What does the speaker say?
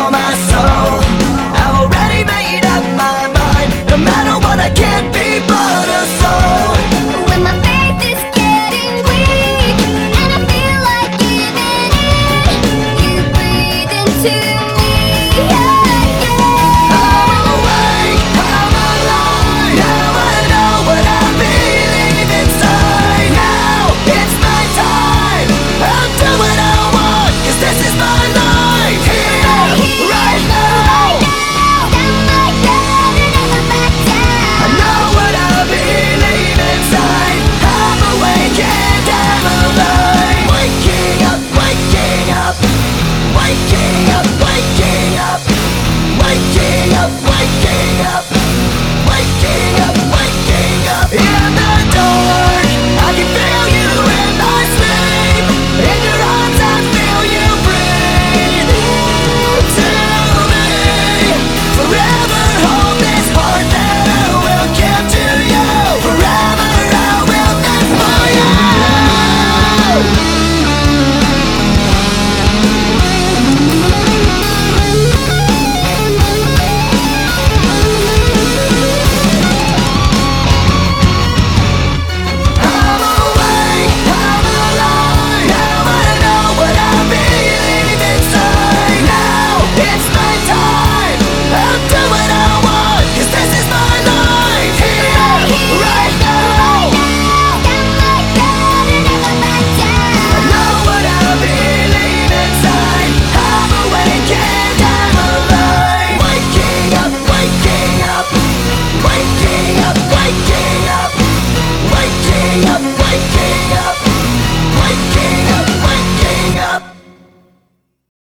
gonna my soul. Up, up